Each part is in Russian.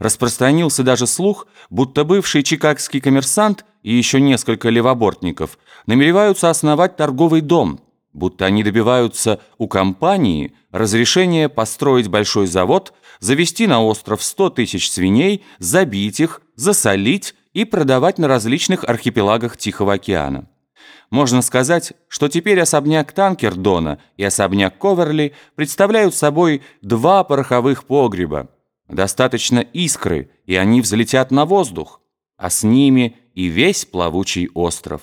Распространился даже слух, будто бывший чикагский коммерсант и еще несколько левобортников намереваются основать торговый дом, будто они добиваются у компании разрешения построить большой завод, завести на остров 100 тысяч свиней, забить их, засолить и продавать на различных архипелагах Тихого океана. Можно сказать, что теперь особняк Танкердона и особняк Коверли представляют собой два пороховых погреба. Достаточно искры, и они взлетят на воздух, а с ними и весь плавучий остров.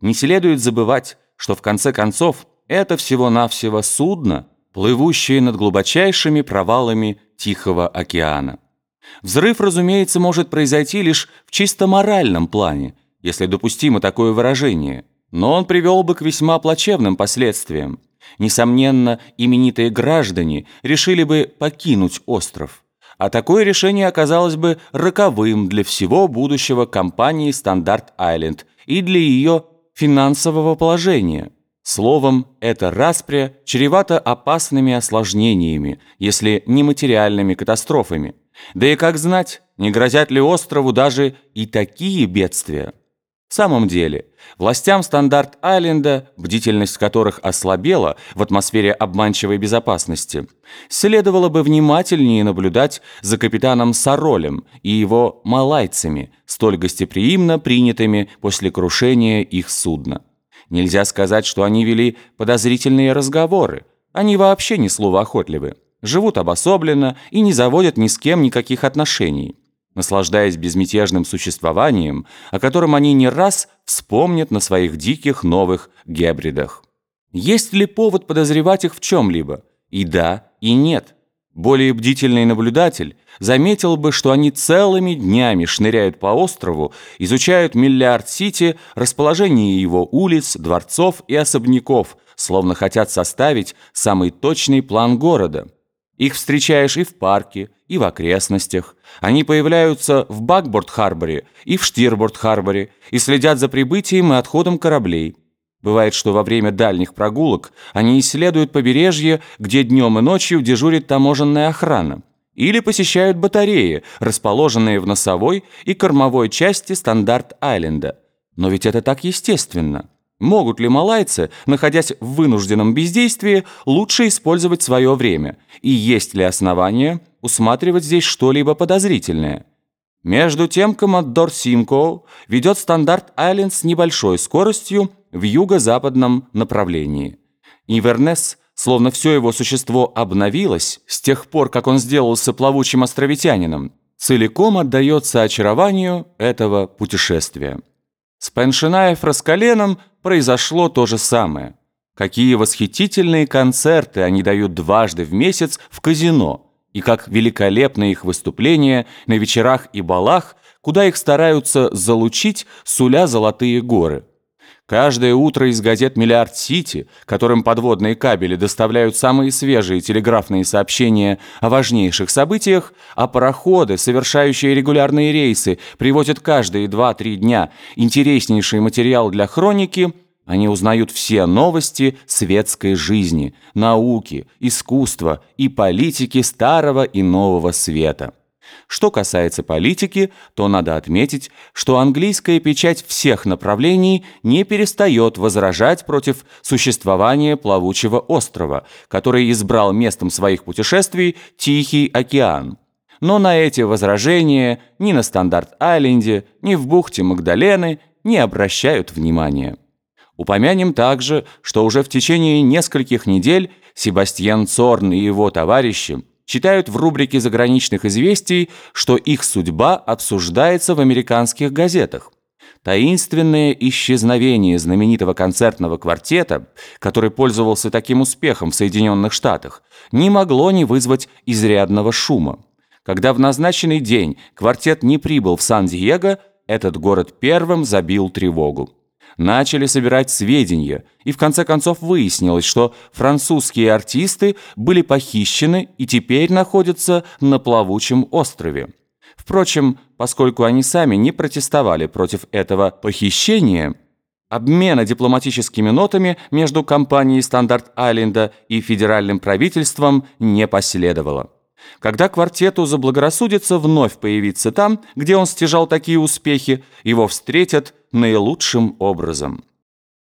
Не следует забывать, что в конце концов это всего-навсего судно, плывущее над глубочайшими провалами Тихого океана. Взрыв, разумеется, может произойти лишь в чисто моральном плане, если допустимо такое выражение – но он привел бы к весьма плачевным последствиям. Несомненно, именитые граждане решили бы покинуть остров. А такое решение оказалось бы роковым для всего будущего компании «Стандарт Айленд» и для ее финансового положения. Словом, эта распря чревата опасными осложнениями, если не материальными катастрофами. Да и как знать, не грозят ли острову даже и такие бедствия. В самом деле, властям Стандарт-Айленда, бдительность которых ослабела в атмосфере обманчивой безопасности, следовало бы внимательнее наблюдать за капитаном Саролем и его малайцами, столь гостеприимно принятыми после крушения их судна. Нельзя сказать, что они вели подозрительные разговоры. Они вообще не словоохотливы, живут обособленно и не заводят ни с кем никаких отношений наслаждаясь безмятежным существованием, о котором они не раз вспомнят на своих диких новых гебридах. Есть ли повод подозревать их в чем-либо? И да, и нет. Более бдительный наблюдатель заметил бы, что они целыми днями шныряют по острову, изучают Миллиард-Сити, расположение его улиц, дворцов и особняков, словно хотят составить самый точный план города. Их встречаешь и в парке, и в окрестностях. Они появляются в Бакборд-Харборе и в Штирборд-Харборе и следят за прибытием и отходом кораблей. Бывает, что во время дальних прогулок они исследуют побережье, где днем и ночью дежурит таможенная охрана. Или посещают батареи, расположенные в носовой и кормовой части Стандарт-Айленда. Но ведь это так естественно. Могут ли малайцы, находясь в вынужденном бездействии, лучше использовать свое время? И есть ли основания усматривать здесь что-либо подозрительное? Между тем коммодор Симко ведет стандарт Айленд с небольшой скоростью в юго-западном направлении. Ивернес, словно все его существо обновилось с тех пор, как он сделался плавучим островитянином, целиком отдается очарованию этого путешествия. С Пеншинаев Раскаленом произошло то же самое. Какие восхитительные концерты они дают дважды в месяц в казино, и как великолепны их выступления на вечерах и балах, куда их стараются залучить, суля золотые горы. Каждое утро из газет «Миллиард Сити», которым подводные кабели доставляют самые свежие телеграфные сообщения о важнейших событиях, а пароходы, совершающие регулярные рейсы, привозят каждые 2-3 дня интереснейший материал для хроники, они узнают все новости светской жизни, науки, искусства и политики старого и нового света. Что касается политики, то надо отметить, что английская печать всех направлений не перестает возражать против существования плавучего острова, который избрал местом своих путешествий Тихий океан. Но на эти возражения ни на Стандарт-Айленде, ни в бухте Магдалены не обращают внимания. Упомянем также, что уже в течение нескольких недель Себастьян Цорн и его товарищи читают в рубрике заграничных известий, что их судьба обсуждается в американских газетах. Таинственное исчезновение знаменитого концертного квартета, который пользовался таким успехом в Соединенных Штатах, не могло не вызвать изрядного шума. Когда в назначенный день квартет не прибыл в Сан-Диего, этот город первым забил тревогу начали собирать сведения, и в конце концов выяснилось, что французские артисты были похищены и теперь находятся на плавучем острове. Впрочем, поскольку они сами не протестовали против этого похищения, обмена дипломатическими нотами между компанией Стандарт Айленда и федеральным правительством не последовало. Когда квартету заблагорассудится вновь появиться там, где он стяжал такие успехи, его встретят наилучшим образом.